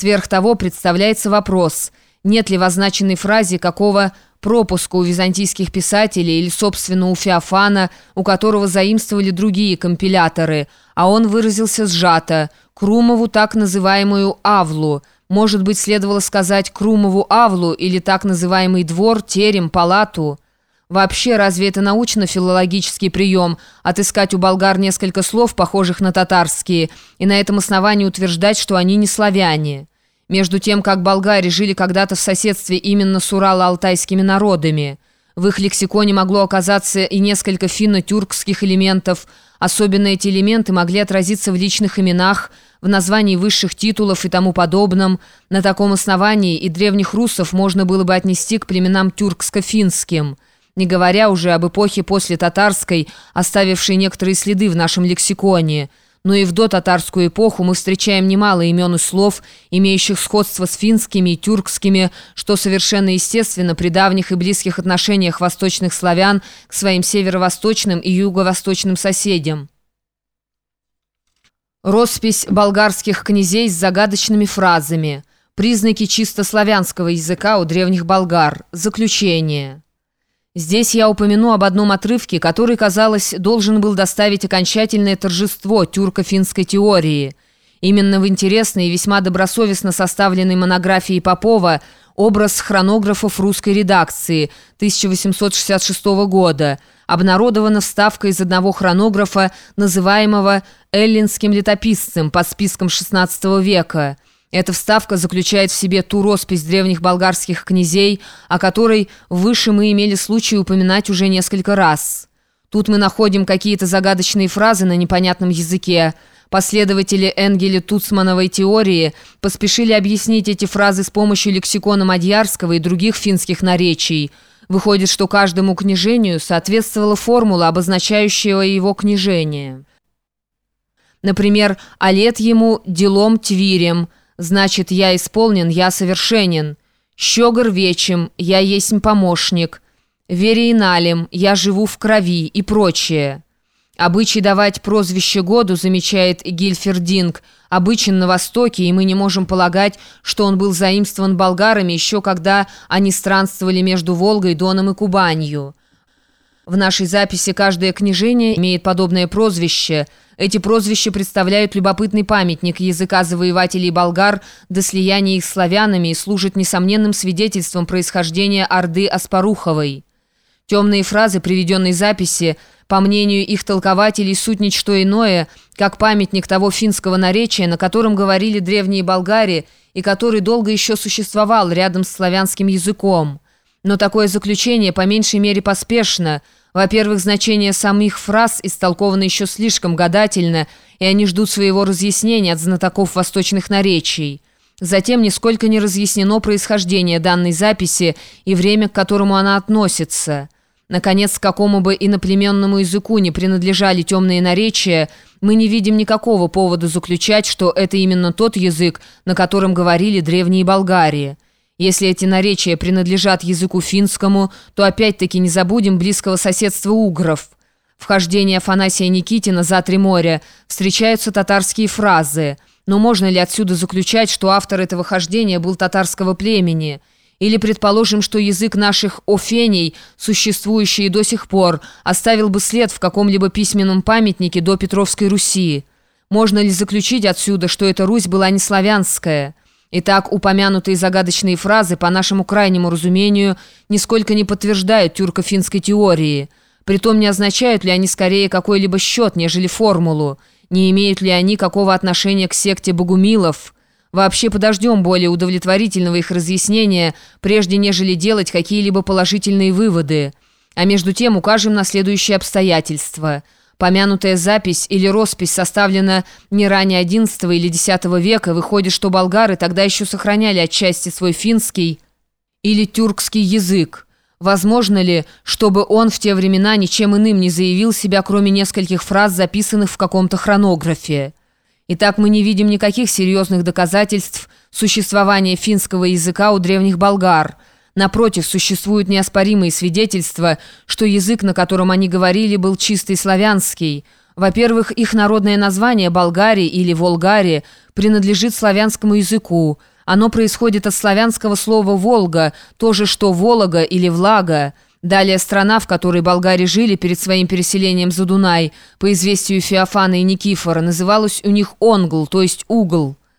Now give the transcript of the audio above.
Сверх того представляется вопрос, нет ли в означенной фразе какого пропуска у византийских писателей или, собственно, у Феофана, у которого заимствовали другие компиляторы, а он выразился сжато, Крумову так называемую «авлу», может быть, следовало сказать Крумову Авлу или так называемый двор, терем, палату. Вообще, разве это научно-филологический прием – отыскать у болгар несколько слов, похожих на татарские, и на этом основании утверждать, что они не славяне? Между тем, как болгари жили когда-то в соседстве именно с Урало-алтайскими народами. В их лексиконе могло оказаться и несколько финно-тюркских элементов. Особенно эти элементы могли отразиться в личных именах – в названии высших титулов и тому подобном. На таком основании и древних русов можно было бы отнести к племенам тюркско-финским, не говоря уже об эпохе после татарской, оставившей некоторые следы в нашем лексиконе. Но и в дотатарскую эпоху мы встречаем немало имен и слов, имеющих сходство с финскими и тюркскими, что совершенно естественно при давних и близких отношениях восточных славян к своим северо-восточным и юго-восточным соседям. Роспись болгарских князей с загадочными фразами. Признаки чисто славянского языка у древних болгар. Заключение. Здесь я упомяну об одном отрывке, который, казалось, должен был доставить окончательное торжество тюрко-финской теории. Именно в интересной и весьма добросовестно составленной монографии Попова «Образ хронографов русской редакции» 1866 года – обнародована вставка из одного хронографа, называемого «эллинским летописцем» под списком XVI века. Эта вставка заключает в себе ту роспись древних болгарских князей, о которой выше мы имели случай упоминать уже несколько раз. Тут мы находим какие-то загадочные фразы на непонятном языке. Последователи Энгеля Туцмановой теории поспешили объяснить эти фразы с помощью лексикона Мадьярского и других финских наречий – Выходит, что каждому княжению соответствовала формула, обозначающая его княжение. Например, «А лет ему делом твирем», значит «я исполнен, я совершенен», «щегор вечем», «я есть помощник», «верииналем», «я живу в крови» и прочее. Обычай давать прозвище году, замечает Гильфердинг, обычен на Востоке, и мы не можем полагать, что он был заимствован болгарами еще когда они странствовали между Волгой, Доном и Кубанью. В нашей записи каждое княжение имеет подобное прозвище. Эти прозвища представляют любопытный памятник языка завоевателей болгар до слияния их славянами и служат несомненным свидетельством происхождения Орды Аспаруховой. Темные фразы приведенной записи – по мнению их толкователей, суть ничто иное, как памятник того финского наречия, на котором говорили древние болгари и который долго еще существовал рядом с славянским языком. Но такое заключение по меньшей мере поспешно. Во-первых, значение самих фраз истолковано еще слишком гадательно, и они ждут своего разъяснения от знатоков восточных наречий. Затем нисколько не разъяснено происхождение данной записи и время, к которому она относится – Наконец, к какому бы иноплеменному языку не принадлежали темные наречия, мы не видим никакого повода заключать, что это именно тот язык, на котором говорили древние Болгарии. Если эти наречия принадлежат языку финскому, то опять-таки не забудем близкого соседства угров. В хождении Афанасия Никитина «За три моря» встречаются татарские фразы. Но можно ли отсюда заключать, что автор этого хождения был татарского племени – или предположим, что язык наших офеней, существующий до сих пор, оставил бы след в каком-либо письменном памятнике до Петровской Руси. Можно ли заключить отсюда, что эта Русь была не славянская? Итак, упомянутые загадочные фразы, по нашему крайнему разумению, нисколько не подтверждают тюрко-финской теории. Притом не означают ли они скорее какой-либо счет, нежели формулу? Не имеют ли они какого отношения к секте богумилов – Вообще подождем более удовлетворительного их разъяснения, прежде нежели делать какие-либо положительные выводы. А между тем укажем на следующие обстоятельства. Помянутая запись или роспись составлена не ранее XI или X века, выходит, что болгары тогда еще сохраняли отчасти свой финский или тюркский язык. Возможно ли, чтобы он в те времена ничем иным не заявил себя, кроме нескольких фраз, записанных в каком-то хронографе? Итак, мы не видим никаких серьезных доказательств существования финского языка у древних болгар. Напротив, существуют неоспоримые свидетельства, что язык, на котором они говорили, был чистый славянский. Во-первых, их народное название Болгарии или Волгари принадлежит славянскому языку. Оно происходит от славянского слова «Волга», то же, что «Волога» или «Влага». Далее страна, в которой болгари жили перед своим переселением за Дунай, по известию Феофана и Никифора, называлась у них Онгл, то есть Угол.